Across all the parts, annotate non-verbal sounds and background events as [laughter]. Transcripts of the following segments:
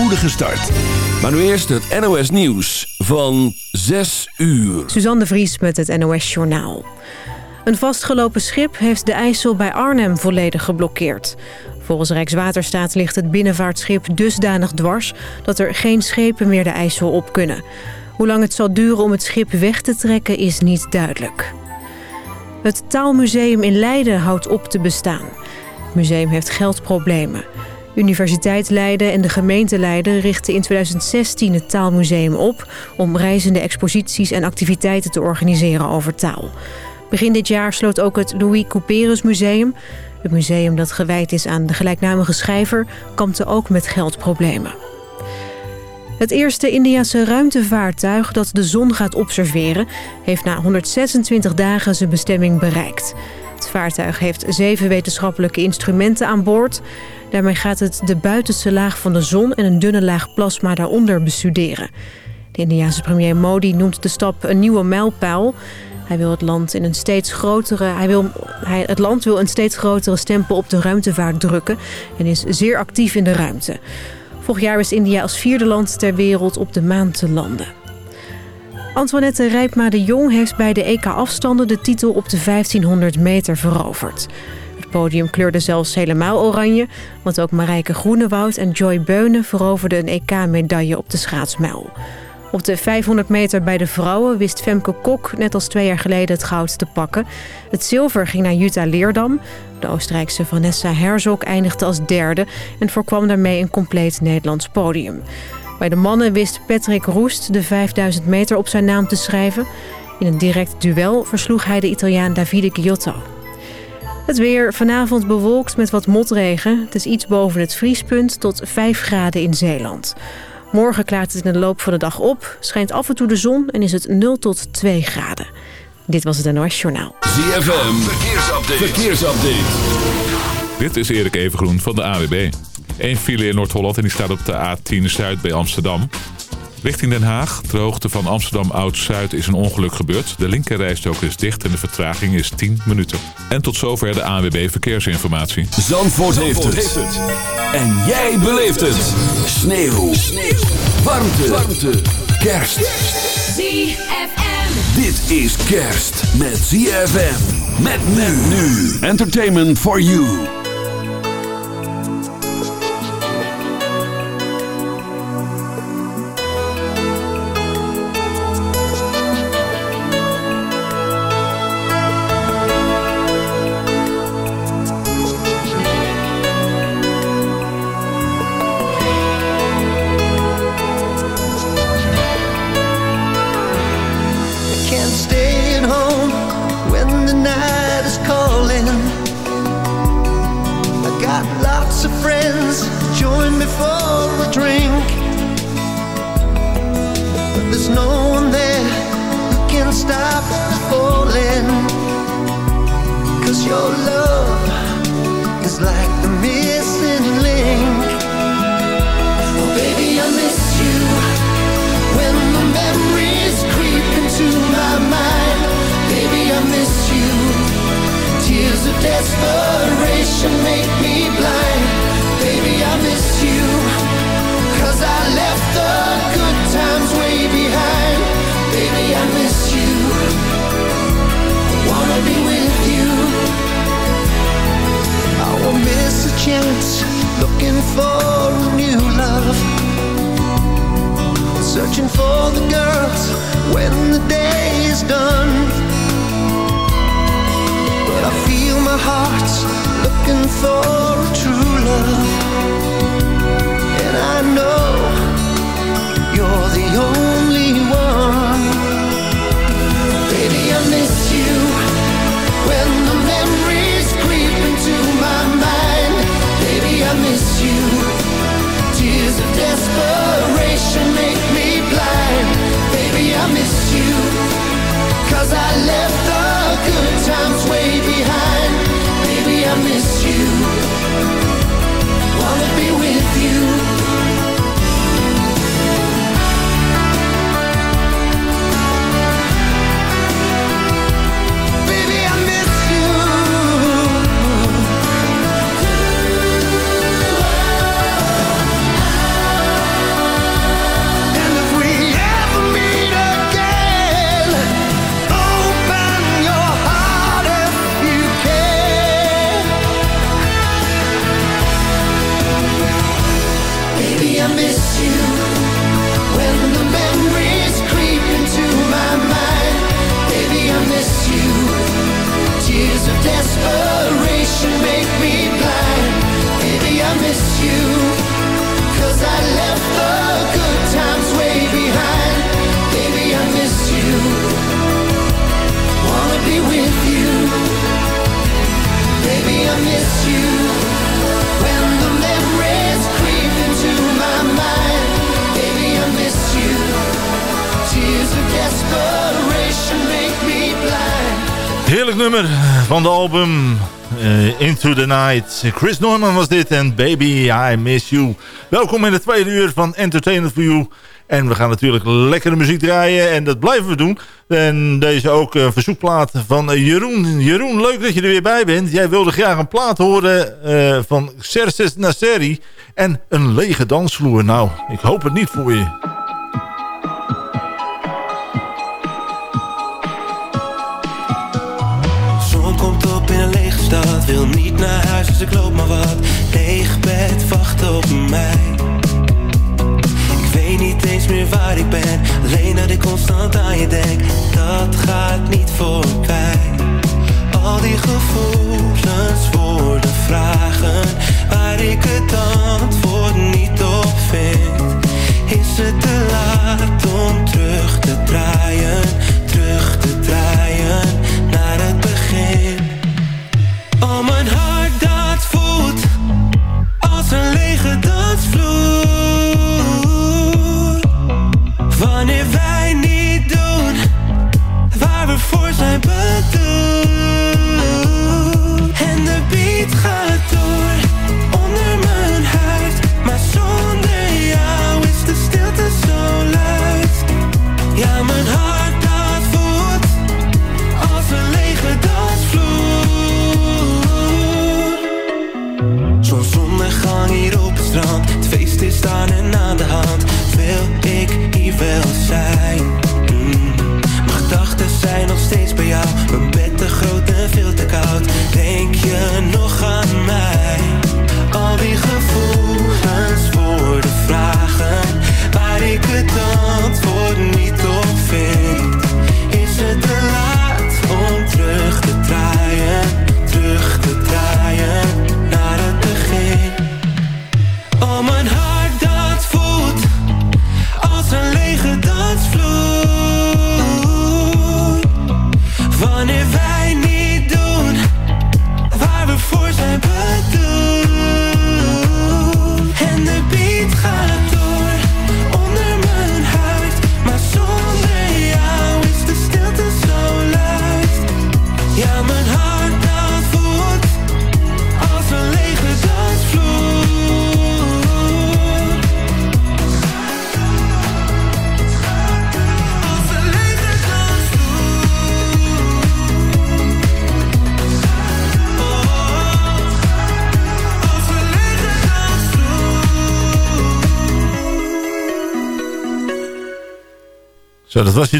spoedige start. Maar nu eerst het NOS Nieuws van 6 uur. Suzanne Vries met het NOS Journaal. Een vastgelopen schip heeft de IJssel bij Arnhem volledig geblokkeerd. Volgens Rijkswaterstaat ligt het binnenvaartschip dusdanig dwars... dat er geen schepen meer de IJssel op kunnen. Hoe lang het zal duren om het schip weg te trekken is niet duidelijk. Het Taalmuseum in Leiden houdt op te bestaan. Het museum heeft geldproblemen. Universiteit Leiden en de gemeente Leiden richten in 2016 het Taalmuseum op... om reizende exposities en activiteiten te organiseren over taal. Begin dit jaar sloot ook het Louis Couperus Museum. Het museum dat gewijd is aan de gelijknamige schrijver... kampte ook met geldproblemen. Het eerste Indiase ruimtevaartuig dat de zon gaat observeren... heeft na 126 dagen zijn bestemming bereikt. Het vaartuig heeft zeven wetenschappelijke instrumenten aan boord. Daarmee gaat het de buitenste laag van de zon... en een dunne laag plasma daaronder bestuderen. De Indiase premier Modi noemt de stap een nieuwe mijlpaal... Hij wil het land in een steeds grotere. Hij wil, hij, het land wil een steeds grotere stempel op de ruimtevaart drukken en is zeer actief in de ruimte. Vorig jaar is India als vierde land ter wereld op de maan te landen. Antoinette Rijpma de Jong heeft bij de EK-afstanden de titel op de 1500 meter veroverd. Podium kleurde zelfs helemaal oranje, want ook Marijke Groenewoud en Joy Beunen veroverden een EK-medaille op de schaatsmijl. Op de 500 meter bij de vrouwen wist Femke Kok net als twee jaar geleden het goud te pakken. Het zilver ging naar Jutta Leerdam. De Oostenrijkse Vanessa Herzog eindigde als derde en voorkwam daarmee een compleet Nederlands podium. Bij de mannen wist Patrick Roest de 5000 meter op zijn naam te schrijven. In een direct duel versloeg hij de Italiaan Davide Giotto. Het weer vanavond bewolkt met wat motregen. Het is iets boven het vriespunt tot 5 graden in Zeeland. Morgen klaart het in de loop van de dag op, schijnt af en toe de zon en is het 0 tot 2 graden. Dit was het NOS Journaal. ZFM, verkeersupdate. verkeersupdate. Dit is Erik Evengroen van de AWB. Eén file in Noord-Holland en die staat op de A10 Zuid bij Amsterdam. Richting Den Haag, ter hoogte van Amsterdam Oud-Zuid, is een ongeluk gebeurd. De linkerrijstok is dicht en de vertraging is 10 minuten. En tot zover de ANWB Verkeersinformatie. Zandvoort, heeft, het. En jij beleeft het. Sneeuw. Sneeuw. Warmte. Warmte. Kerst. ZFM. Dit is kerst met ZFM. Met men nu. Entertainment for you. Nummer van de album eh, Into the Night. Chris Norman was dit en Baby I Miss You. Welkom in het tweede uur van Entertainment for You. En we gaan natuurlijk lekkere muziek draaien en dat blijven we doen. En deze ook een verzoekplaat van eh, Jeroen. Jeroen, leuk dat je er weer bij bent. Jij wilde graag een plaat horen eh, van Xerxes Nasseri en een lege dansvloer. Nou, ik hoop het niet voor je. Wil niet naar huis, dus ik loop maar wat. Leeg bed wacht op mij. Ik weet niet eens meer waar ik ben. Alleen dat ik constant aan je denk. Dat gaat niet voorbij Al die gevoelens worden vragen. Waar ik het antwoord niet op vind. Is het te laat om terug te draaien? Terug te draaien Oh, mijn hart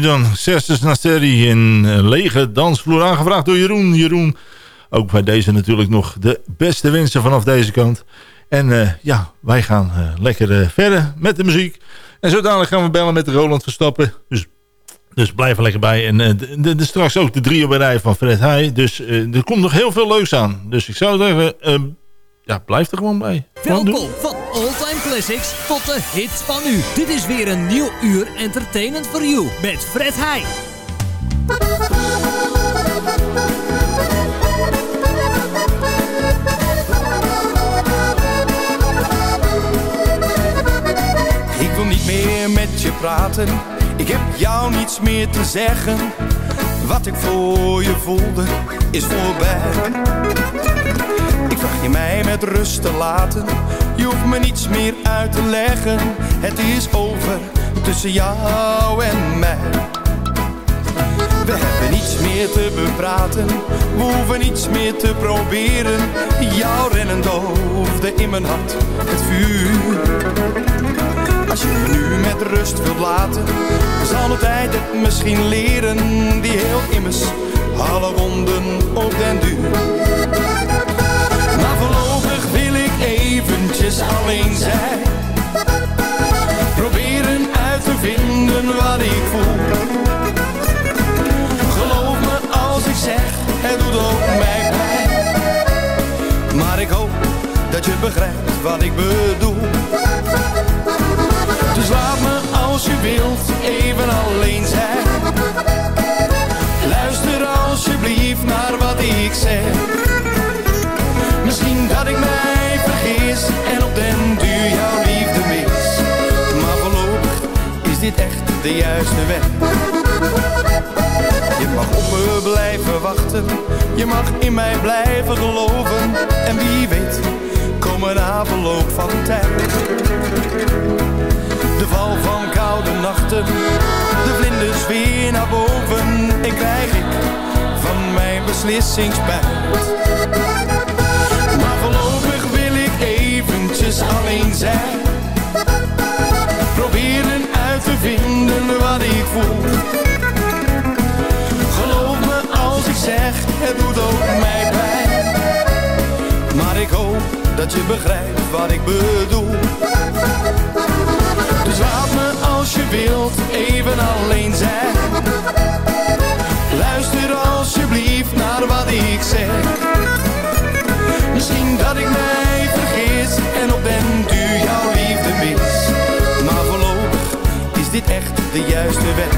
dan. Serses Nasseri in eh, lege dansvloer. Aangevraagd door Jeroen. Jeroen, ook bij deze natuurlijk nog de beste wensen vanaf deze kant. En eh, ja, wij gaan eh, lekker verder met de muziek. En zo dadelijk gaan we bellen met Roland Verstappen. Dus, dus blijf er lekker bij. En de, straks ook de drie op een rij van Fred Heij. Dus er komt nog heel veel leuks aan. Dus ik zou zeggen, eh, ja, blijf er gewoon bij. Welkom van All-Time Classics tot de hits van nu. Dit is weer een nieuw uur Entertainment for You met Fred Heij. Ik wil niet meer met je praten. Ik heb jou niets meer te zeggen. Wat ik voor je voelde is voorbij. Ik vraag je mij met rust te laten. Je hoeft me niets meer uit te leggen. Het is over tussen jou en mij. We hebben niets meer te bepraten, we hoeven niets meer te proberen. Jouw rennen doofde in mijn hart het vuur. Als je me nu met rust wilt laten, zal de tijd het misschien leren. Die heel immers alle wonden op den duur. is alleen zij. Proberen uit te vinden wat ik voel. Geloof me als ik zeg, het doet ook mij pijn. Maar ik hoop dat je begrijpt wat ik bedoel. Dus laat me als je wilt even alleen zijn. Luister alsjeblieft naar wat ik zeg. Misschien dat ik mij en op den duur jouw liefde mis. Maar voorlopig is dit echt de juiste weg. Je mag op me blijven wachten, je mag in mij blijven geloven. En wie weet, komen na verloop van tijd. De val van koude nachten, de vlinders weer naar boven. En krijg ik van mijn beslissing spijt. Eventjes alleen zijn. Proberen uit te vinden wat ik voel ik zeg, het doet ook mij pijn. Maar ik hoop dat je begrijpt wat ik bedoel. Dus laat me als je wilt even alleen zijn. Luister alsjeblieft naar wat ik zeg. Misschien dat ik mij en op den duur jouw liefde mis. Maar voorlopig is dit echt de juiste weg.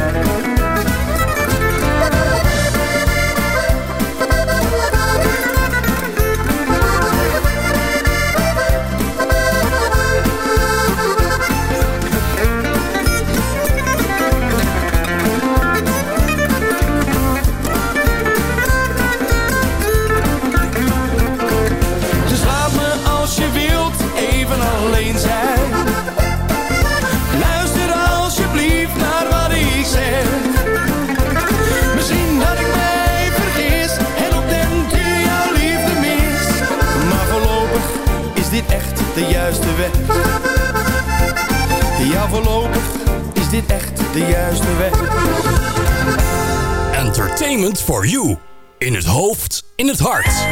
Dit echt de juiste weg. Entertainment for you. In het hoofd, in het hart.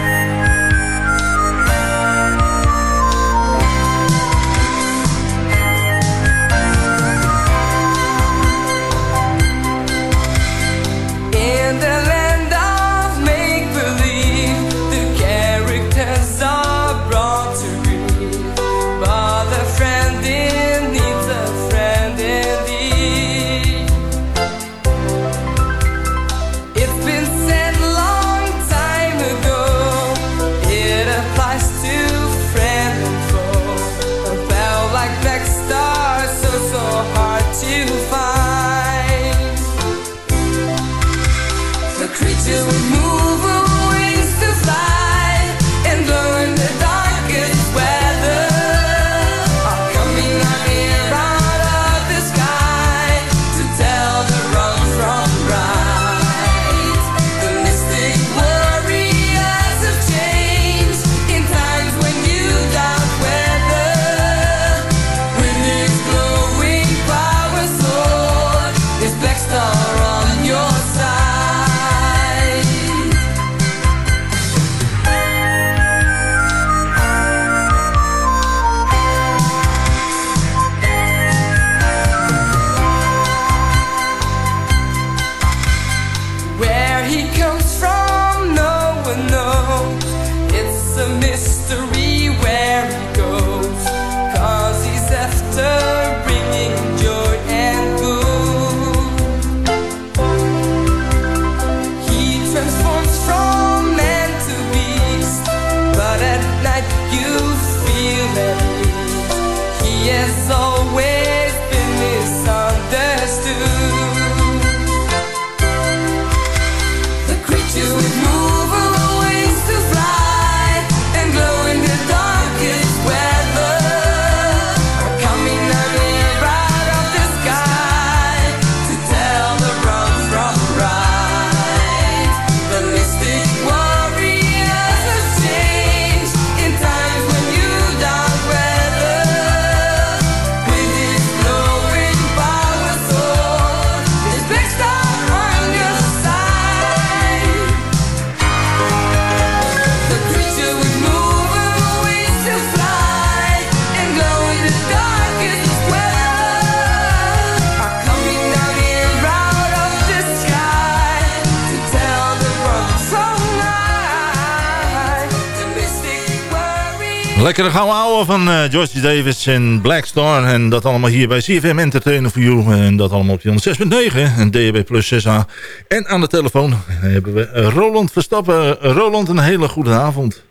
Lekkere gouden ouwe van uh, George Davis en Blackstar. En dat allemaal hier bij CFM Entertainer for You. En dat allemaal op die 106.9 en DHB Plus 6A. En aan de telefoon hebben we Roland Verstappen. Roland, een hele goede avond.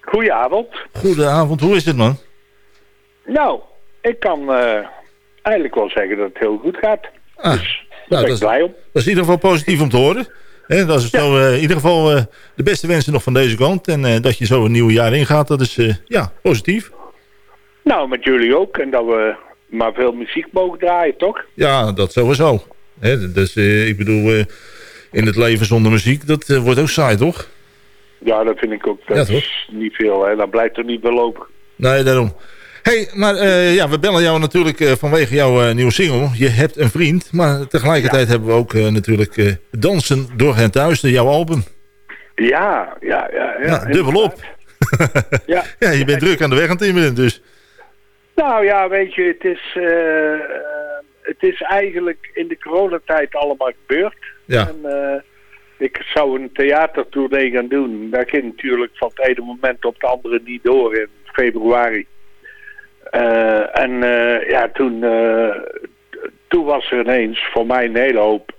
Goedenavond. Goedenavond, hoe is het man? Nou, ik kan uh, eigenlijk wel zeggen dat het heel goed gaat. Ah, dus daar nou, ben ik blij om. Dat is in ieder geval positief om te horen. He, dat is zo, uh, in ieder geval uh, de beste wensen nog van deze kant. En uh, dat je zo een nieuw jaar ingaat, dat is ja, positief. Nou, met jullie ook. En dat we maar veel muziek mogen draaien, toch? Ja, dat sowieso. He, dus ik bedoel, in het leven zonder muziek, dat wordt ook saai, toch? Ja, dat vind ik ook. Dat ja, is niet veel, hè. Dan blijft er niet wel lopen. Nee, daarom hey, maar uh, ja, we bellen jou natuurlijk uh, vanwege jouw uh, nieuwe single. Je hebt een vriend, maar tegelijkertijd ja. hebben we ook natuurlijk Dansen door het thuis, jouw album. Ja, ja, ja. Ja, ja dubbel op. ja. [laughs] ja, je bent druk aan de weg aan het inmiddelen dus. Nou ja, weet je, het is, het is eigenlijk in de coronatijd allemaal gebeurd. Ja. En, ik zou een theatertournee gaan doen. Daar ging natuurlijk van het ene moment op het andere niet door in februari. Uh, en uh, ja, toen, uh, toen was er ineens voor mij een hele hoop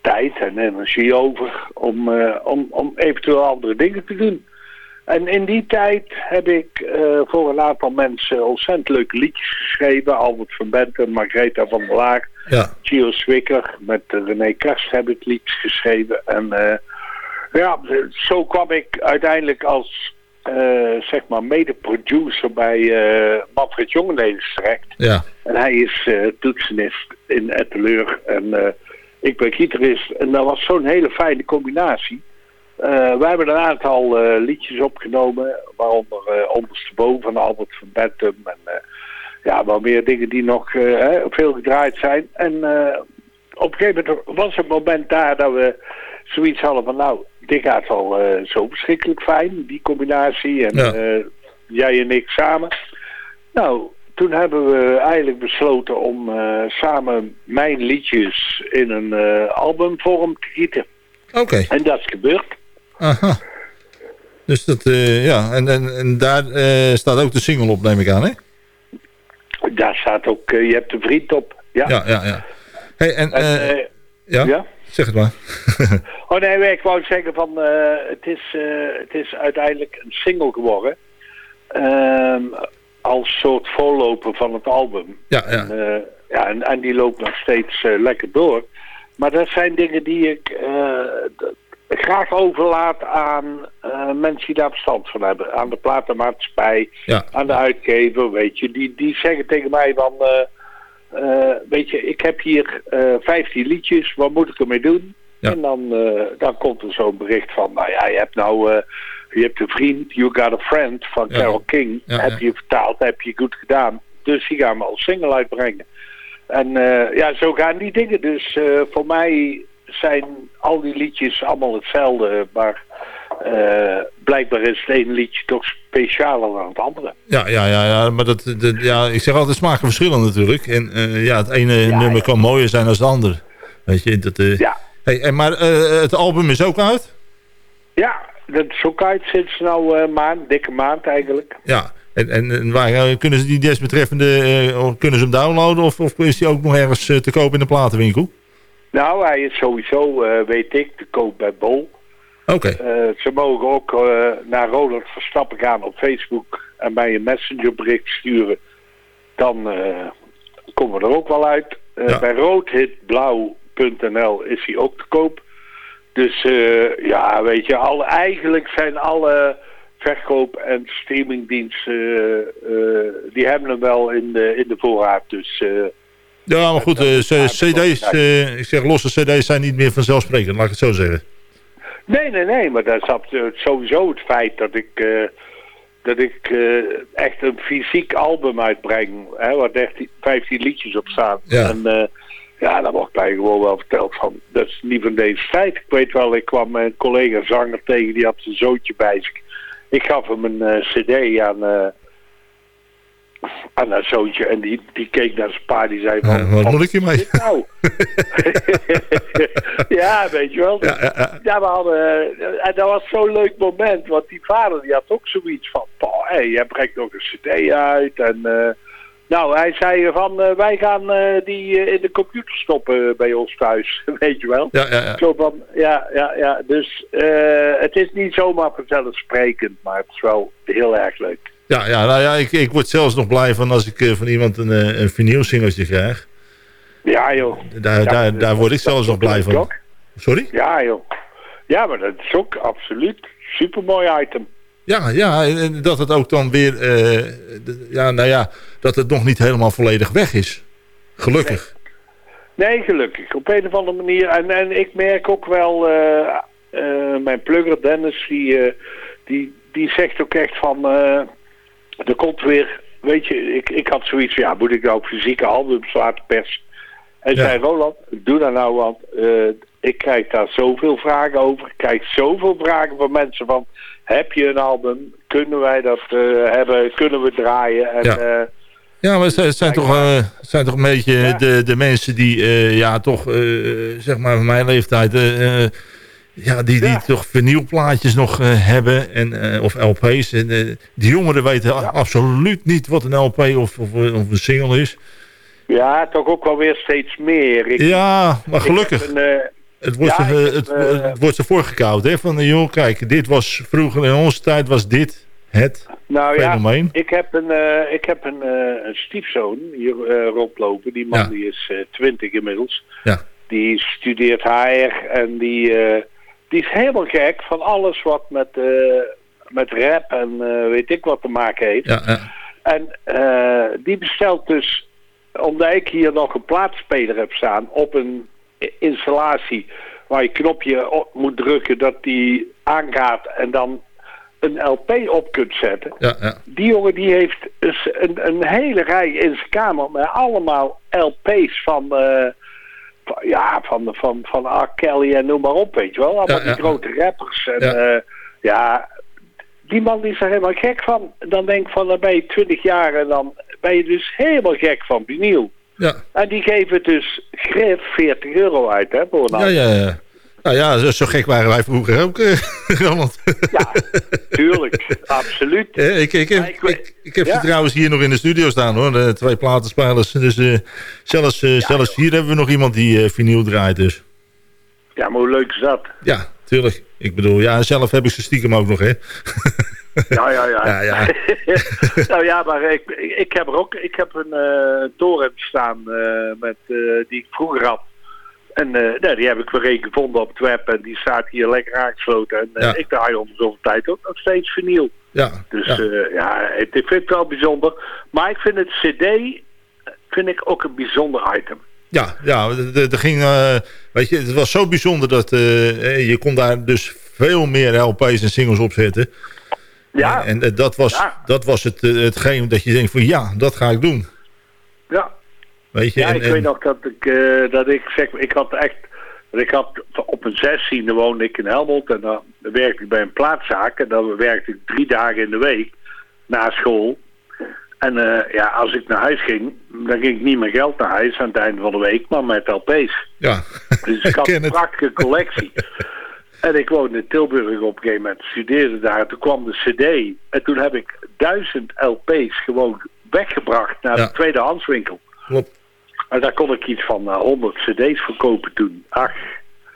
tijd en energie over om, om, om eventueel andere dingen te doen. En in die tijd heb ik voor een aantal mensen ontzettend leuke liedjes geschreven. Albert van Benten, Margrethe van der Laag, ja. Gio Swikker. Met René Karst heb ik liedjes geschreven. En ja, zo kwam ik uiteindelijk als uh, zeg maar mede-producer bij uh, Manfred Jongenlevens terecht. Ja. En hij is uh, toetsenist in Etteleur en ik ben gitarist. En dat was zo'n hele fijne combinatie. we hebben een aantal liedjes opgenomen, waaronder Ondersteboven van Albert van Bentum en ja, wel meer dingen die nog veel gedraaid zijn. En op een gegeven moment was het moment daar dat we zoiets hadden van nou, dit gaat al uh, zo verschrikkelijk fijn, die combinatie. En uh, jij en ik samen. Nou, toen hebben we eigenlijk besloten om uh, samen mijn liedjes in een albumvorm te gieten. Oké. En dat is gebeurd. Aha. Dus dat, ja, en, en, en daar staat ook de single op, neem ik aan, hè? Daar staat ook, je hebt de vriend op. Ja, ja, ja. ja. Hey, en, en ja? ja? Zeg het maar. [laughs] oh nee, ik wou zeggen van uh, het, is, uh, het is uiteindelijk een single geworden. Uh, als soort voorloper van het album. Ja, ja. En, uh, ja, en, en, die loopt nog steeds lekker door. Maar dat zijn dingen die ik graag overlaat aan mensen die daar verstand van hebben. Aan de platenmaatschappij, ja. aan de uitgever, weet je. Die, die zeggen tegen mij van... Uh, weet je, ik heb hier uh, eh, 15 liedjes, wat moet ik ermee doen? En dan, uh, dan komt er zo'n bericht van, nou ja, je hebt nou, je hebt een vriend, You Got a Friend van ja. Carole King. Ja, heb je vertaald, heb je goed gedaan. Dus die gaan we als single uitbrengen. En ja, zo gaan die dingen. Dus voor mij zijn al die liedjes allemaal hetzelfde, maar uh, blijkbaar is het ene liedje toch specialer dan het andere. Ja, ja, ja, ja maar dat, dat ja, ik zeg altijd smaken verschillen natuurlijk. En uh, ja, het ene nummer kan mooier zijn dan het andere. Weet je, dat, uh, ja. Hey, en, maar het album is ook uit? Ja, dat is ook uit sinds nou een maand, dikke maand eigenlijk. Ja, en, en, en waar kunnen ze die desbetreffende, kunnen ze hem downloaden of, of is die ook nog ergens te koop in de platenwinkel? Nou, hij is sowieso, weet ik, te koop bij Bol. Eh, ze mogen ook uh, naar Roland Verstappen gaan op Facebook en mij een messengerbericht sturen. Dan uh, komen we er ook wel uit. Ja. Bij roodhitblauw.nl is hij ook te koop. Dus ja, weet je, al, eigenlijk zijn alle verkoop- en streamingdiensten, die hebben hem wel in de, in de voorraad. Dus... ja, maar goed, cd's, ik zeg losse cd's zijn niet meer vanzelfsprekend, laat ik het zo zeggen. Nee, nee, nee, maar dat is sowieso het feit dat ik, uh, dat ik uh, echt een fysiek album uitbreng, hè, waar 13, 15 liedjes op staan. Ja. En uh, ja, daar wordt mij gewoon wel verteld van, dat is niet van deze tijd. Ik weet wel, ik kwam een collega zanger tegen, die had zijn zootje bij zich. Ik gaf hem een cd aan, aan haar zoontje. En die, die keek naar zijn pa, die zei van... Uh, wat moet ik hiermee? Nou. [laughs] ja, weet je wel. Ja, ja, ja. we hadden... en dat was zo'n leuk moment, want die vader die had ook zoiets van... Hé, hey, jij brengt nog een cd uit en... Nou, hij zei van, uh, wij gaan uh, die uh, in de computer stoppen bij ons thuis, [laughs] weet je wel. Ja, ja, ja. Zo van, ja, ja, ja. Dus het is niet zomaar vanzelfsprekend, maar het is wel heel erg leuk. Ja, ja, nou ja, ik, ik word zelfs nog blij van als ik van iemand een, een vinylsingeltje krijg. Ja, joh. Daar, ja, daar, daar word ik zelfs nog blij van. Ook. Sorry? Ja, joh. Ja, maar dat is ook absoluut supermooi item. Ja, ja, en dat het ook dan weer, uh, ja, nou ja, dat het nog niet helemaal volledig weg is. Gelukkig. Nee, nee gelukkig. Op een of andere manier. En, en ik merk ook wel, uh, uh, mijn plugger Dennis, die, die, die zegt ook echt van, er komt weer, weet je, ik, ik had zoiets van, ja, moet ik nou fysieke albums laten persen? En ja. zei Roland, doe dat nou, want ik krijg daar zoveel vragen over. Ik krijg zoveel vragen van mensen van heb je een album? Kunnen wij dat uh, hebben? Kunnen we draaien? En, ja. Uh, ja, maar het zijn, toch, uh, zijn toch een beetje ja. de, de mensen die ja, toch, zeg maar van mijn leeftijd, ja, die, die ja. toch vernieuwplaatjes nog hebben en, of LP's. En, die jongeren weten ja. absoluut niet wat een LP of, of, of, een single is. Ja, toch ook wel weer steeds meer. Ik, ja, maar gelukkig. Een, het wordt, ja, ze, het, wordt ze voorgekoud, hè? Van, joh, kijk, dit was vroeger in onze tijd was dit het nou, fenomeen. Ja, ik heb een, ik heb een, een stiefzoon hier rondlopen. Die man die is twintig inmiddels. Ja. Die studeert HR en die, die is helemaal gek van alles wat met, met rap en weet ik wat te maken heeft. Ja, ja. En die bestelt dus, omdat ik hier nog een plaatspeler heb staan, op een installatie waar je knopje op moet drukken dat die aangaat en dan een LP op kunt zetten. Ja, ja. Die jongen die heeft dus een, een hele rij in zijn kamer met allemaal LP's van, van ja, van, van, van R. Kelly en noem maar op, weet je wel. Allemaal ja, die grote rappers. En ja. Uh, ja, die man is er helemaal gek van. Dan denk ik van, dan ben je 20 jaar en dan ben je dus helemaal gek van vinyl. Ja. En die geven dus grif 40 euro uit, hè, voor een ja, ja, ja. Nou ja, zo, gek waren wij vroeger ook, [laughs] uh, Roland. Ja, tuurlijk. absoluut. Ja, [laughs] ik, ik, heb, ik, heb ja. ze trouwens hier nog in de studio staan, hoor. De twee platenspelers. Dus uh, zelfs, uh, ja, zelfs hier hebben we nog iemand die vinyl draait, dus. Ja, maar hoe leuk is dat? Ja, tuurlijk. Ik bedoel, ja, zelf heb ik ze stiekem ook nog, hè. Ja, ja, ja. [laughs] ja, ja. nou ja, maar ik, ik heb er ook ik heb een uh, toren staan uh, met, uh, die ik vroeger had. En nee, die heb ik weer een gevonden op het web en die staat hier lekker aangesloten. En ja. ik draai om zoveel tijd ook nog steeds vinyl. Ja. Dus ja, ja het, ik vind het wel bijzonder. Maar ik vind het cd vind ik ook een bijzonder item. Ja, ja er ging, weet je, het was zo bijzonder dat je kon daar dus veel meer LP's en singles op zetten. Ja. En, en dat was, ja. dat was het, hetgeen dat je denkt van ja, dat ga ik doen. Ja. Weet je, ja, en, ik en, weet nog dat ik, uh, dat ik zeg, ik had echt, ik had op een zestiende woonde ik in Helmond en dan werkte ik bij een plaatszaak en dan werkte ik drie dagen in de week na school. En uh, ja, als ik naar huis ging, dan ging ik niet meer geld naar huis aan het einde van de week, maar met LP's. Ja, Dus ik [laughs] had een prachtige collectie. [laughs] En ik woonde in Tilburg op een gegeven moment, studeerde daar. Toen kwam de cd en toen heb ik duizend LP's gewoon weggebracht naar Ja. de tweedehandswinkel. Klopt. En daar kon ik iets van uh, 100 cd's verkopen toen. Ach,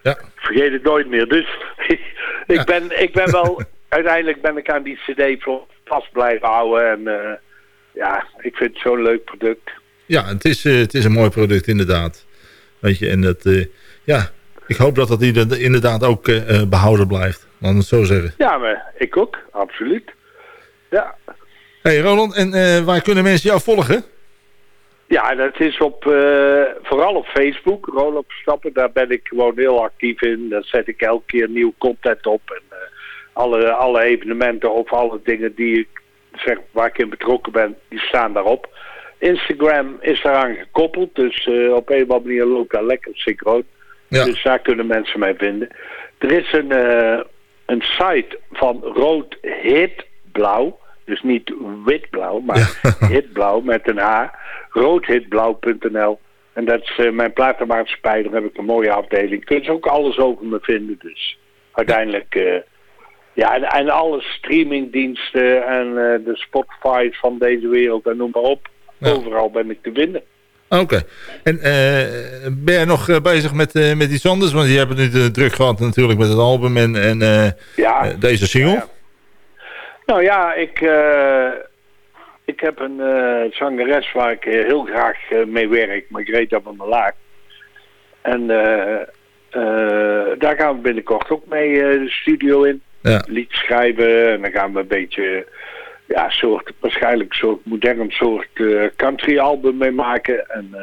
Ja. vergeet het nooit meer. Dus [laughs] ik, Ja. ben, ik ben wel, [laughs] uiteindelijk ben ik aan die cd vast blijven houden. En uh, ja, ik vind het zo'n leuk product. Ja, het is, uh, het is een mooi product inderdaad. Weet je, en dat, ja, ik hoop dat dat inderdaad ook behouden blijft. Laat het zo zeggen. Ja, maar ik ook, absoluut. Ja. Hey Roland, en waar kunnen mensen jou volgen? Ja, dat is op, uh, vooral op Facebook, Roland Stappen. Daar ben ik gewoon heel actief in. Daar zet ik elke keer nieuw content op. En uh, alle, alle evenementen of alle dingen die ik, zeg, waar ik in betrokken ben, die staan daarop. Instagram is daaraan gekoppeld. Dus uh, op een of andere manier loopt daar lekker synchroon. Ja. Dus daar kunnen mensen mij vinden. Er is een, een site van Rood Hit Blauw. Dus niet witblauw, maar [laughs] hitblauw met een A. Roodhitblauw.nl. En dat is uh, mijn platenmaatschappij. Daar heb ik een mooie afdeling. Kun je ook alles over me vinden. Dus uiteindelijk... Uh, ja, en, en alle streamingdiensten en uh, de Spotify's van deze wereld en noem maar op. Overal ben ik te vinden. Oké. En uh, ben jij nog bezig met, uh, met iets anders? Want je hebt het nu druk gehad natuurlijk met het album en, en ja. deze single. Ja, Nou ja, ik, ik heb een zangeres waar ik heel graag mee werk, Margrethe van der Laak. En daar gaan we binnenkort ook mee de studio in. Ja. Lied schrijven en dan gaan we een beetje ja, soort, waarschijnlijk een soort modern soort uh, country album mee maken. En, uh,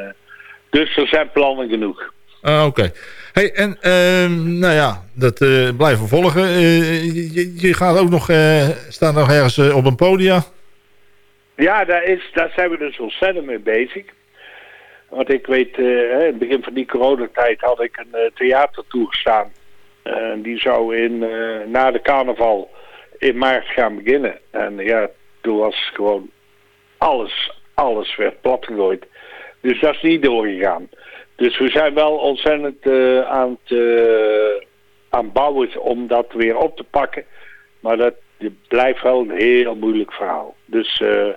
dus er zijn plannen genoeg. Ah, Oké. Hey, en uh, nou ja, dat uh, blijven volgen. Je, je, gaat ook nog, staan nog ergens op een podium? Ja, daar, is, daar zijn we dus ontzettend mee bezig. Want ik weet, in het begin van die coronatijd had ik een theatertour staan. die zou in, na de carnaval in maart gaan beginnen. En ja, toen was gewoon alles, alles werd platgegooid. Dus dat is niet doorgegaan. Dus we zijn wel ontzettend uh, aan het uh, aan bouwen om dat weer op te pakken. Maar dat blijft wel een heel moeilijk verhaal. Dus uh,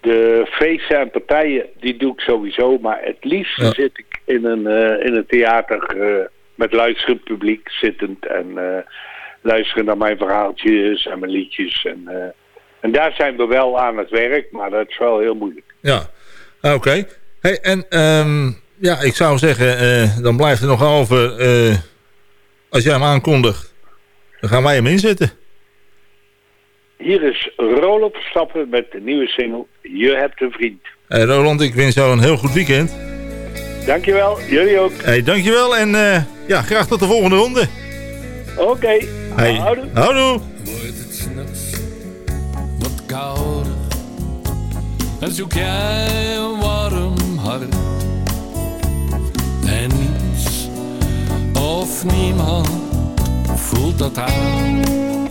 de feesten en partijen, die doe ik sowieso. Maar het liefst zit ik in een, in een theater met luisterend publiek zittend. En luisteren naar mijn verhaaltjes en mijn liedjes. En, en daar zijn we wel aan het werk, maar dat is wel heel moeilijk. Ja, oké. Hey, en um, ja, ik zou zeggen, dan blijft er nog over... Als jij hem aankondigt, dan gaan wij hem inzetten. Hier is Roland Verstappen met de nieuwe single Je hebt een vriend. Hey Roland, ik wens jou een heel goed weekend. Dankjewel, jullie ook. Hey, dankjewel en uh, ja, graag tot de volgende ronde. Oké, okay. hey. houdoe. Houdoe. Wordt het s'nachts wat kouder En zoek jij een warm hart En niets of niemand voelt dat aan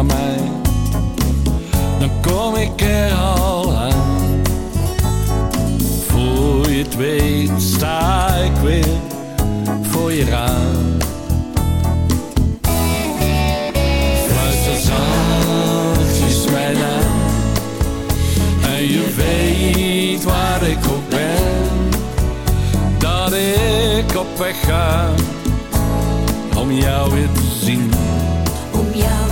aan mij Dan kom ik er al aan je het weet, sta ik weer voor je raam. Fluister zachtjes mijn naam. En je weet waar ik op ben. Dat ik op weg ga om jou weer te zien.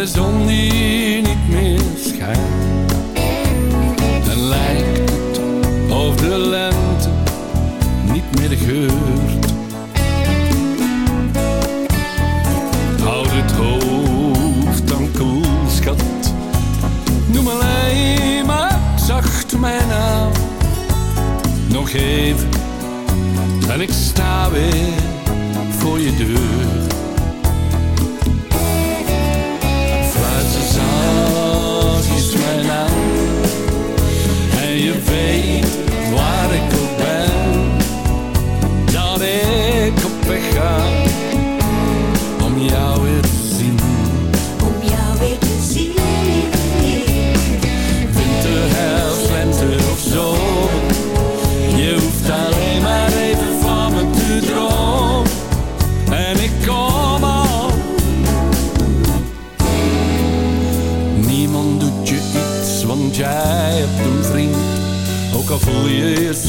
de zon die niet meer schijnt. En lijkt het of de lente niet meer geurt. Houd het hoofd dan koel, schat. Noem alleen maar zacht mijn naam. Nog even en ik sta weer voor je deur.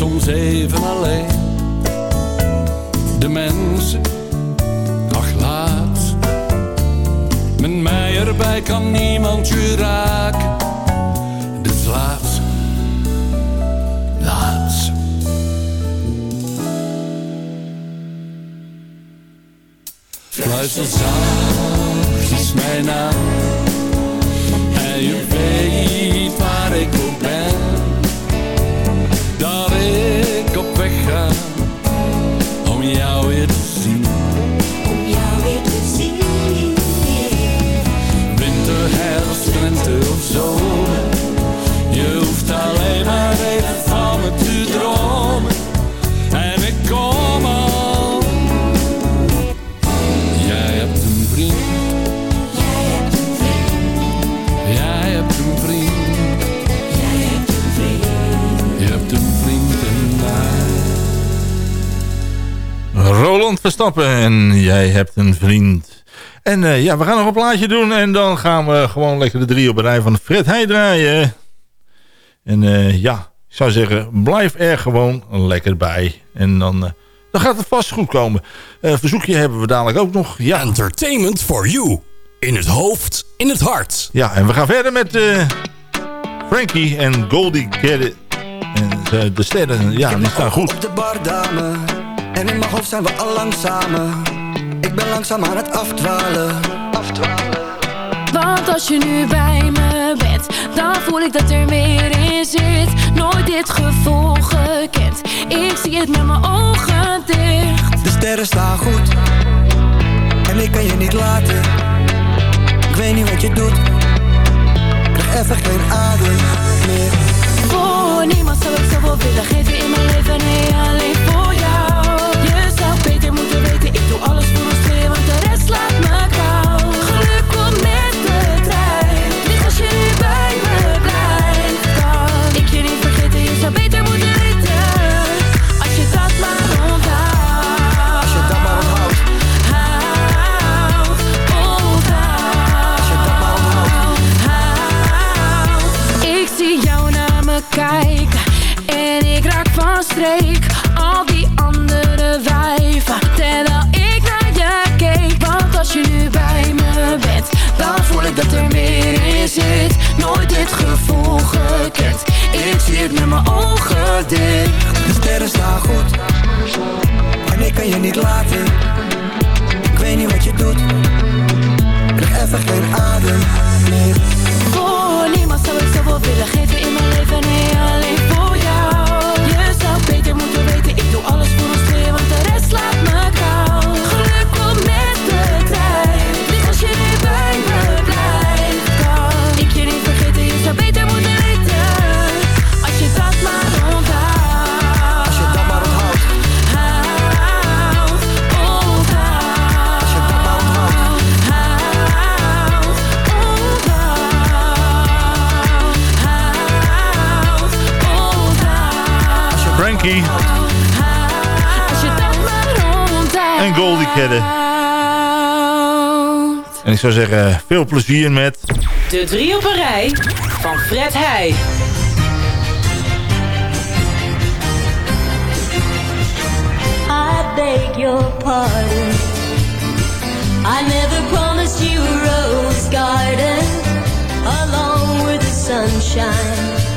Soms even alleen de mensen. Ach, laat. Met mij erbij kan niemand je raken. Laat ze. Laat ze. Fluister zacht is mijn naam. Verstappen en jij hebt een vriend. En eh, ja, we gaan nog een plaatje doen en dan gaan we gewoon lekker de drie op een rij van Fred Heij draaien. En eh, ja, ik zou zeggen, blijf er gewoon lekker bij. En dan, eh, dan gaat het vast goed komen. Verzoekje hebben we dadelijk ook nog. Ja, Entertainment for you. In het hoofd, in het hart. ja en we gaan verder met Frankie en Goldie Get En eh, de sterren, ja, die staan goed. Op de bar, dame. En in mijn hoofd zijn we al lang samen. Ik ben langzaam aan het afdwalen. Afdwalen. Want als je nu bij me bent, dan voel ik dat er meer in zit. Nooit dit gevoel gekend. Ik zie het met mijn ogen dicht. De sterren staan goed. En ik kan je niet laten. Ik weet niet wat je doet. Ik krijg even geen adem meer. Voor niemand zou ik zoveel willen geven in mijn leven. Nee, alleen zou zeggen, veel plezier met... De drie op een rij van Fred Heij. I beg your pardon. I never promised you a rose garden along with the sunshine.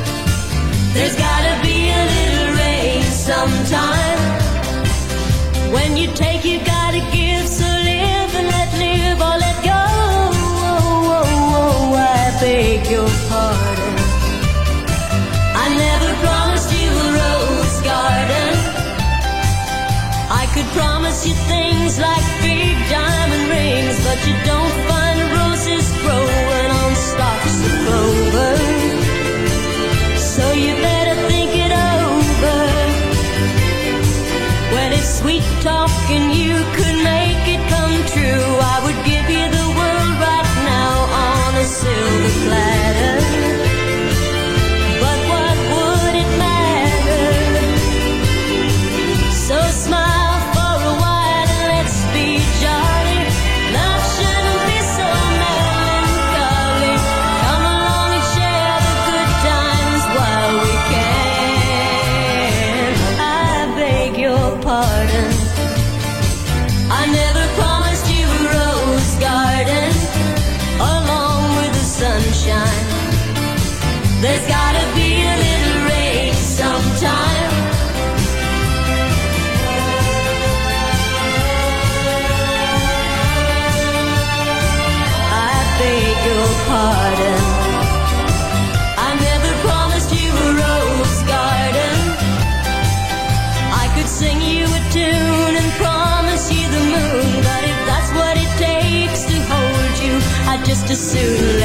you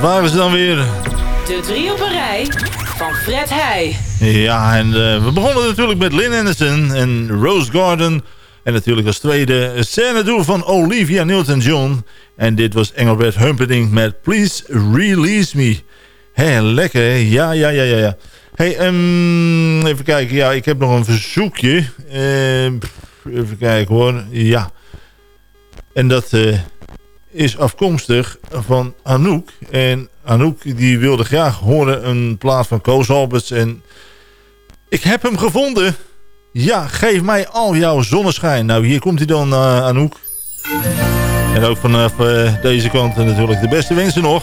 Dat waren ze dan weer. De drie op een rij van Fred Heij. Ja, en uh, we begonnen natuurlijk met Lynn Anderson en Rose Garden. En natuurlijk als tweede scène doen van Olivia Newton-John. En dit was Engelbert Humperdinck met Please Release Me. Hé, lekker hè? Ja, ja, ja, ja. ja. Hey, um, even kijken. Ja, ik heb nog een verzoekje. Uh, even kijken hoor. Ja. En dat uh, is afkomstig van Anouk. En Anouk die wilde graag horen een plaat van Koos Alberts. En ik heb hem gevonden. Ja, geef mij al jouw zonneschijn. Nou, hier komt hij dan, uh, Anouk. En ook vanaf uh, deze kant natuurlijk de beste wensen nog.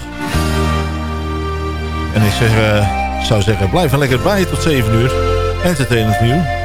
En ik zeg, uh, zou zeggen, blijf er lekker bij tot 7 uur. Entertainment voor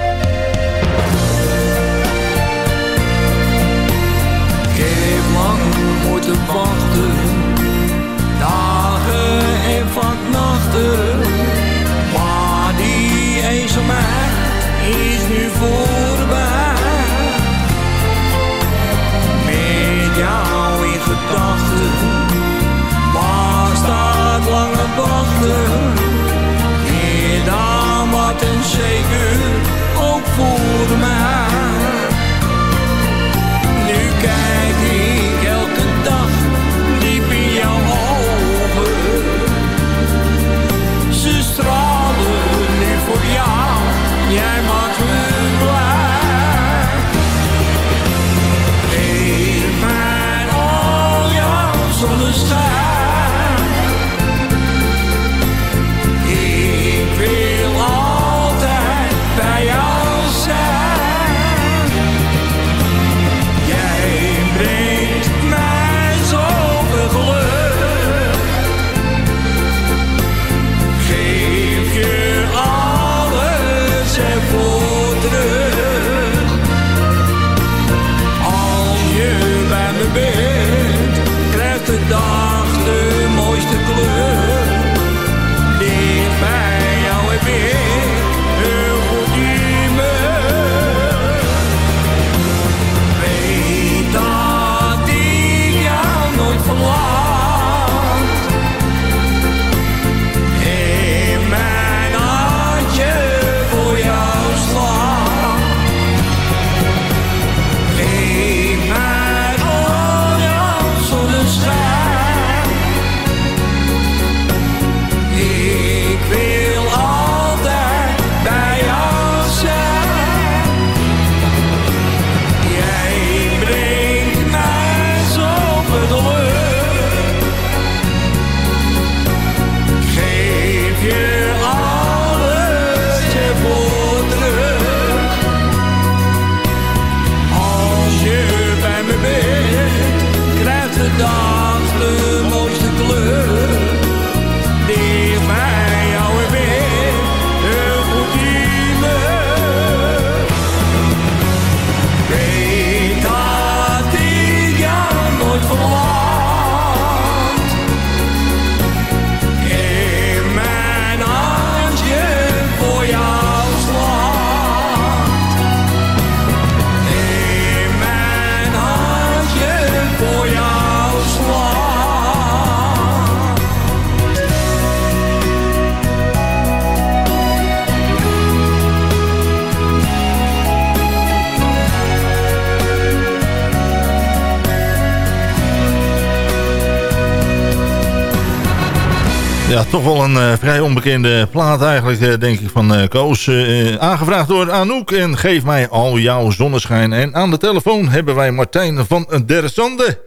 Ja, toch wel een uh, vrij onbekende plaat eigenlijk, uh, denk ik, van uh, Koos. aangevraagd door Anouk en geef mij al jouw zonneschijn. En aan de telefoon hebben wij Martijn van der Sande.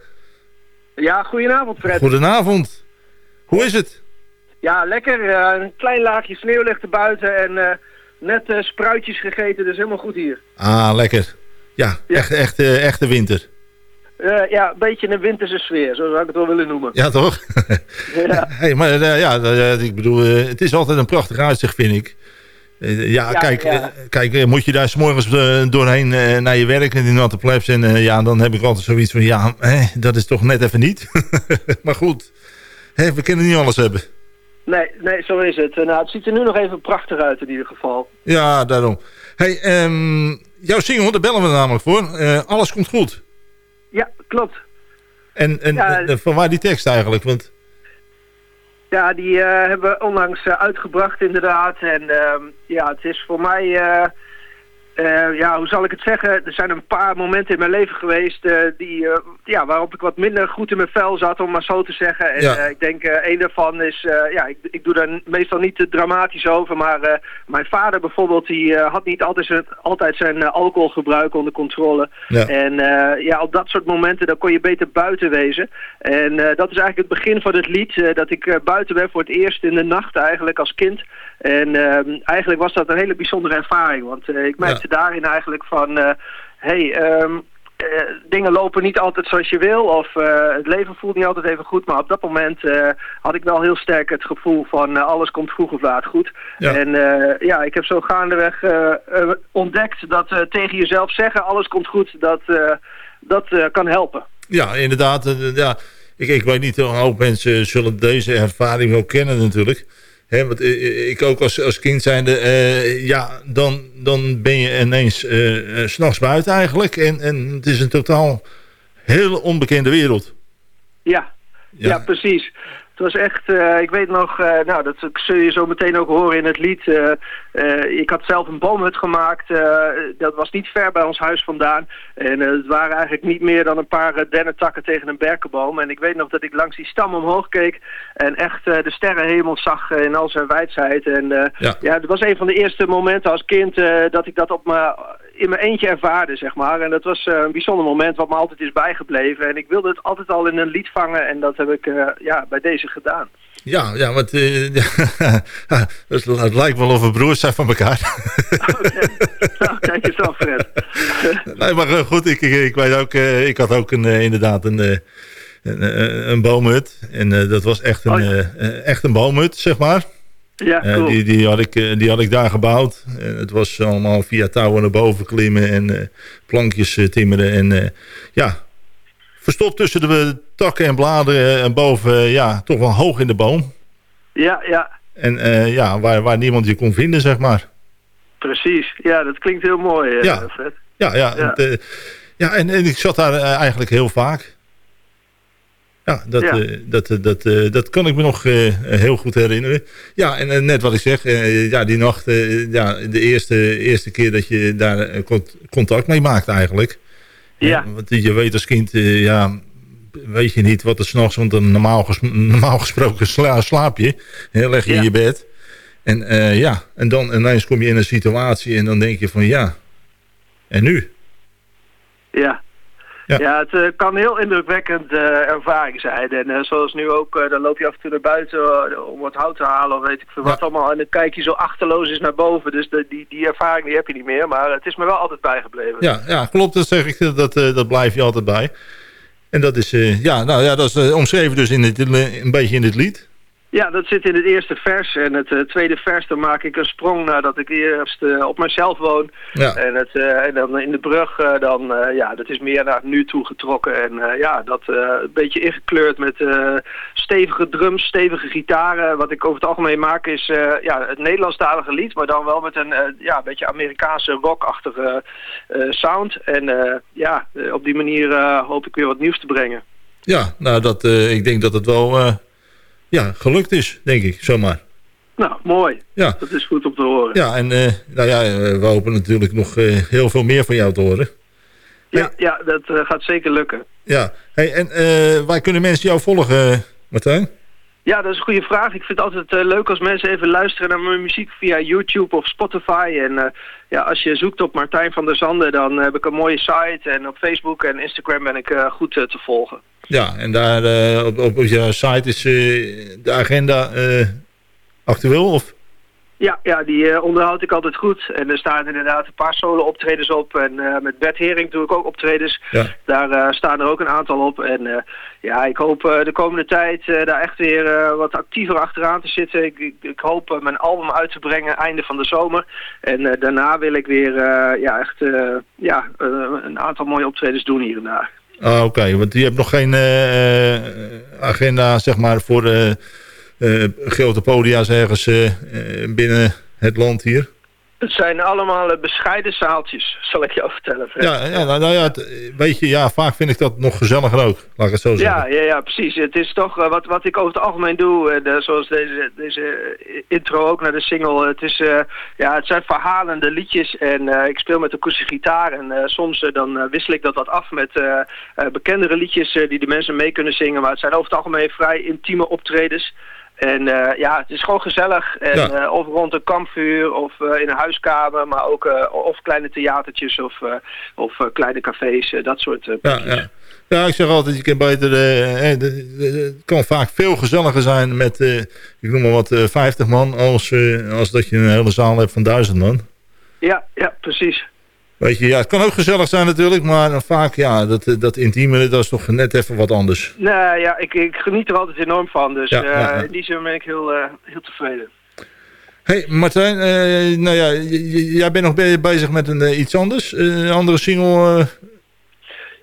Ja, goedenavond Fred. Goedenavond. Hoe is het? Ja, lekker. een klein laagje sneeuw ligt er buiten en net spruitjes gegeten, dus helemaal goed hier. Ah, lekker. Ja, ja. Echt, echt, echte winter. Uh, ja, een beetje een winterse sfeer, zo zou ik het wel willen noemen. Ja, toch? [laughs] ja. [laughs] hey, maar uh, ja, uh, ik bedoel, het is altijd een prachtig uitzicht, vind ik. Ja, ja, kijk, ja. kijk moet je daar s'morgens doorheen naar je werk in die natte plebs. En ja, dan heb ik altijd zoiets van, ja, dat is toch net even niet. [laughs] maar goed, we kunnen niet alles hebben. Nee, nee, zo is het. Nou, het ziet er nu nog even prachtig uit in ieder geval. Ja, daarom. Hey, um, jouw single, daar bellen we namelijk voor. alles komt goed. Ja, klopt. En, en ja, van waar die tekst eigenlijk? Want... Ja, die hebben we onlangs uitgebracht inderdaad. En ehm, ja, het is voor mij uh, ja, hoe zal ik het zeggen? Er zijn een paar momenten in mijn leven geweest uh, die, uh, ja, waarop ik wat minder goed in mijn vel zat, om maar zo te zeggen. En ja. ik denk, een daarvan is, ja, ik, ik doe daar meestal niet te dramatisch over, maar mijn vader bijvoorbeeld, die had niet altijd zijn, altijd zijn alcoholgebruik onder controle. Ja. En ja, op dat soort momenten, dan kon je beter buiten wezen. En dat is eigenlijk het begin van het lied, dat ik buiten ben voor het eerst in de nacht eigenlijk als kind. En ehm, eigenlijk was dat een hele bijzondere ervaring, want ik merkte daarin eigenlijk van... hé, hey, um, uh, dingen lopen niet altijd zoals je wil of uh, het leven voelt niet altijd even goed. Maar op dat moment uh, had ik wel heel sterk het gevoel van alles komt vroeg of laat goed. Ja. En ja, ik heb zo gaandeweg ontdekt dat tegen jezelf zeggen alles komt goed, dat, dat kan helpen. Ja, inderdaad. ja. ik, ik weet niet, een hoop mensen zullen deze ervaring wel kennen natuurlijk. He, want ik ook als, als kind zijnde, uh, ja, dan, dan ben je ineens uh, uh, s'nachts buiten eigenlijk. En, en het is een totaal heel onbekende wereld. Ja, ja. ja precies. Het was echt, uh, ik weet nog, uh, nou dat zul je zo meteen ook horen in het lied. Uh, ik had zelf een boomhut gemaakt, dat was niet ver bij ons huis vandaan. En het waren eigenlijk niet meer dan een paar dennetakken tegen een berkenboom. En ik weet nog dat ik langs die stam omhoog keek en echt de sterrenhemel zag in al zijn wijdheid. En ja. ja, het was een van de eerste momenten als kind dat ik dat op me in mijn eentje ervaarde, zeg maar. En dat was een bijzonder moment wat me altijd is bijgebleven. En ik wilde het altijd al in een lied vangen en dat heb ik ja, bij deze gedaan. Ja, ja want [laughs] uh, het, lijkt wel of we broers zijn van elkaar. [laughs] Okay. Nou, kijk eens af, Fred. [laughs] nee, maar goed, ik, ik, weet ook, uh, ik had ook een, inderdaad een, een, een boomhut. En dat was echt een, oh, ja. echt een boomhut, zeg maar. Ja, cool. die, die, had ik, die had ik daar gebouwd. het was allemaal via touwen naar boven klimmen en plankjes timmeren. En ja, verstopt tussen de takken en bladeren en boven, ja, toch wel hoog in de boom. Ja, ja. En uh, ja, waar, waar niemand je kon vinden, zeg maar. Precies, ja, dat klinkt heel mooi, ja. Fred. Ja, ja, uh, ja en, en ik zat daar eigenlijk heel vaak. Ja, dat, ja. dat, dat, dat kan ik me nog heel goed herinneren. Ja, en net wat ik zeg, ja, die nacht, ja, de eerste, eerste keer dat je daar contact mee maakt eigenlijk. Ja. Want je weet als kind, ja, weet je niet wat er s'nachts, want een normaal, ges [laughs] normaal gesproken sla slaap je. Hè, leg je ja. in je bed. En ja, en dan ineens kom je in een situatie en dan denk je van ja, en nu? Ja. Ja, ja het uh, kan heel indrukwekkend uh, ervaring zijn. En zoals nu ook, dan loop je af en toe naar buiten om wat hout te halen of weet ik veel wat allemaal. En dan kijk je zo achterloos eens naar boven. Dus de, die, die ervaring die heb je niet meer. Maar het is me wel altijd bijgebleven. Ja, ja klopt. Dat zeg ik. Dat, dat blijf je altijd bij. En dat is, ja, nou, ja, dat is omschreven dus in het, een beetje in dit lied. Ja, dat zit in het eerste vers. En het uh, tweede vers, dan maak ik een sprong nadat ik eerst uh, op mezelf woon. Ja. En, het, uh, en dan in de brug, dan, ja, dat is meer naar nu toe getrokken. En ja, dat een beetje ingekleurd met stevige drums, stevige gitaren. Wat ik over het algemeen maak is ja, het Nederlandstalige lied, maar dan wel met een ja, beetje Amerikaanse rockachtige sound. En ja, op die manier hoop ik weer wat nieuws te brengen. Ja, nou, dat, ik denk dat het wel ja, gelukt is, denk ik, zomaar. Nou, mooi. Ja. Dat is goed om te horen. Ja, en uh, nou ja, we hopen natuurlijk nog uh, heel veel meer van jou te horen. Ja, ja dat uh, gaat zeker lukken. Ja, hey, en waar kunnen mensen jou volgen, Martijn? Ja, dat is een goede vraag. Ik vind het altijd leuk als mensen even luisteren naar mijn muziek via YouTube of Spotify. En ja, als je zoekt op Martijn van der Zanden, dan heb ik een mooie site. En op Facebook en Instagram ben ik goed te volgen. Ja, en daar uh, op, op je site is uh, de agenda uh, actueel? Of? Ja, ja die onderhoud ik altijd goed. En er staan inderdaad een paar solo optredens op. En met Bert Hering doe ik ook optredens. Ja. Daar staan er ook een aantal op. En ja, ik hoop de komende tijd daar echt weer wat actiever achteraan te zitten. Ik, ik, ik hoop mijn album uit te brengen einde van de zomer. En daarna wil ik weer ja, echt ja, een aantal mooie optredens doen hier en daar. Ah, Oké, want je hebt nog geen uh, agenda zeg maar, voor uh, grote podia's ergens binnen het land hier? Het zijn allemaal eh, bescheiden zaaltjes, zal ik jou vertellen. Fred. Ja, ja, nou, nou ja, het- weet je, ja, vaak vind ik dat nog gezelliger ook. Laat ik het zo zeggen. Ja, ja, ja, precies. Het is toch eh, wat, wat ik over het algemeen doe, eh, de- zoals deze, deze eh, intro ook naar de single. Het, is, eh, ja, het zijn verhalende liedjes en eh, ik speel met de akoestische gitaar. En eh, soms eh, dan eh, wissel ik dat wat af met eh, eh, bekendere liedjes eh, die de mensen mee kunnen zingen. Maar het zijn over het algemeen vrij intieme optredens. En eh, ja, het is gewoon gezellig. En, Ja. eh, of rond een kampvuur, of eh, in een huiskamer, maar ook of kleine theatertjes of, of kleine cafés, dat soort Ja, ja. ja, ik zeg altijd, je kan beter... Het kan vaak veel gezelliger zijn met, ik noem maar wat, eh 50 man... Als, als dat je een hele zaal hebt van 1000 man. Ja, ja, precies. Weet je, ja, het kan ook gezellig zijn natuurlijk... maar vaak, ja, dat, eh, dat intieme, dat is toch net even wat anders. Nee, ja, ik, ik geniet er altijd enorm van. Dus Ja, eh, ja, ja. in die zin ben ik heel, eh, heel tevreden. hey, Martijn, nou ja, jij bent nog be- bezig met een, iets anders. Een andere single...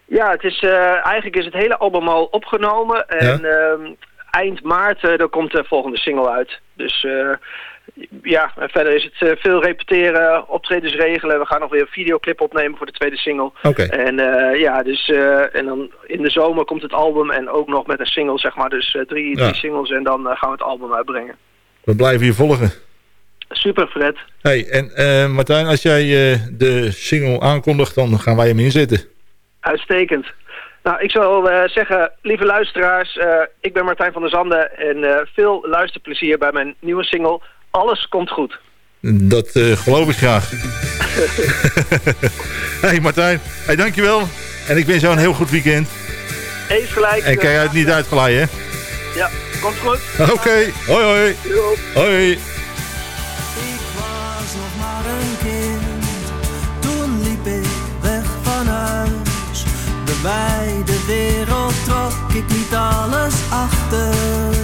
Ja, het is, eigenlijk is het hele album al opgenomen. En ehm, eind maart dan komt de volgende single uit. Dus ja, en verder is het eh, veel repeteren, optredens regelen. We gaan nog weer een videoclip opnemen voor de tweede single. En eh, ja, dus eh, en dan in de zomer komt het album en ook nog met een single, zeg maar. Dus drie, Ja. drie singles en dan gaan we het album uitbrengen. we blijven je volgen. Super, Fred. Hey, en Martijn, als jij de single aankondigt, dan gaan wij hem inzetten. Uitstekend. Nou, ik zou zeggen, lieve luisteraars, ik ben Martijn van der Zanden en veel luisterplezier bij mijn nieuwe single Alles Komt Goed. Dat eh, geloof ik graag. [laughs] hey Martijn, hey, dankjewel. En ik wens jou een heel goed weekend. Eens gelijk. En kijk uit niet uitglijden, hè? Ja, komt goed. Oké, hoi hoi. Hoi. Ik was nog maar een kind, toen liep ik weg van huis. De wijde wereld trok, ik liet alles achter.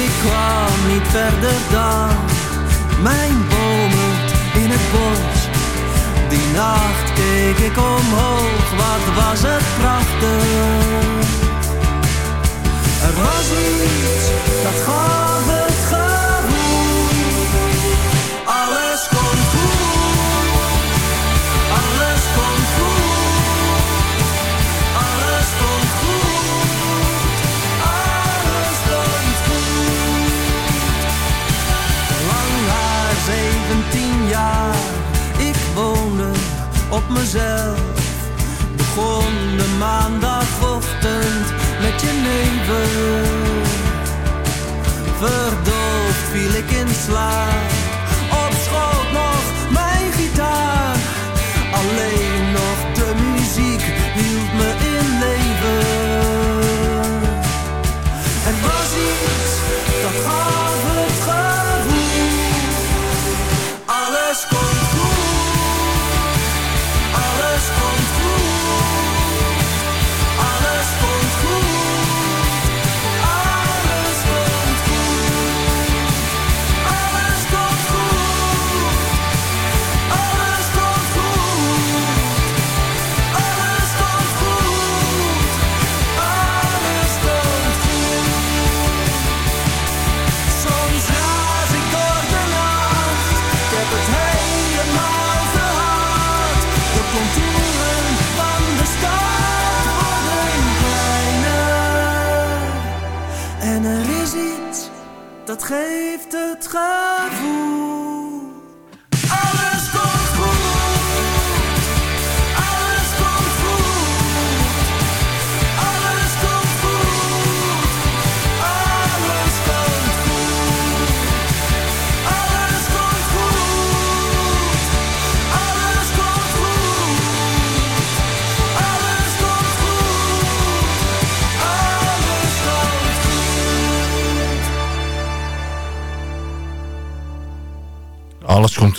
Ik kwam niet verder dan mijn bomen in het bos. Die nacht keek ik omhoog, wat was het prachtig. Er was iets dat gaf mezelf. Begon de maandagochtend met je neven. Verdoofd viel ik in slaap. Op schoot nog mijn gitaar. Alleen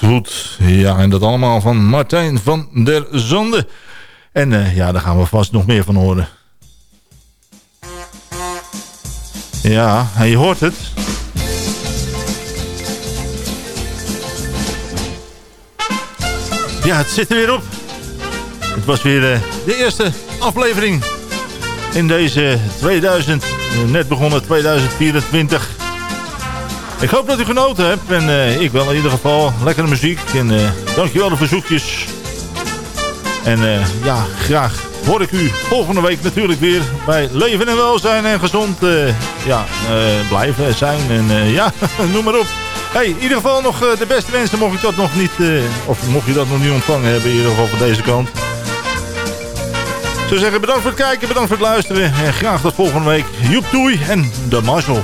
goed. Ja, en dat allemaal van Martijn van der Zonde. En eh, ja, daar gaan we vast nog meer van horen. Ja, en je hoort het. Ja, het zit er weer op. Het was weer eh, de eerste aflevering in deze 2000, eh, net begonnen 2024. Ik hoop dat u genoten hebt. En uh, ik wel in ieder geval. Lekkere muziek. En uh, dankjewel de verzoekjes. En uh, ja, graag hoor ik u volgende week natuurlijk weer bij Leven en Welzijn en Gezond ja, blijven zijn. En ja, [laughs] noem maar op. Hey, in ieder geval nog de beste wensen mocht ik dat nog niet, of mocht je dat nog niet ontvangen hebben, in ieder geval van deze kant. Ik zou zeggen bedankt voor het kijken, bedankt voor het luisteren en graag tot volgende week. Joep doei en de mazzel.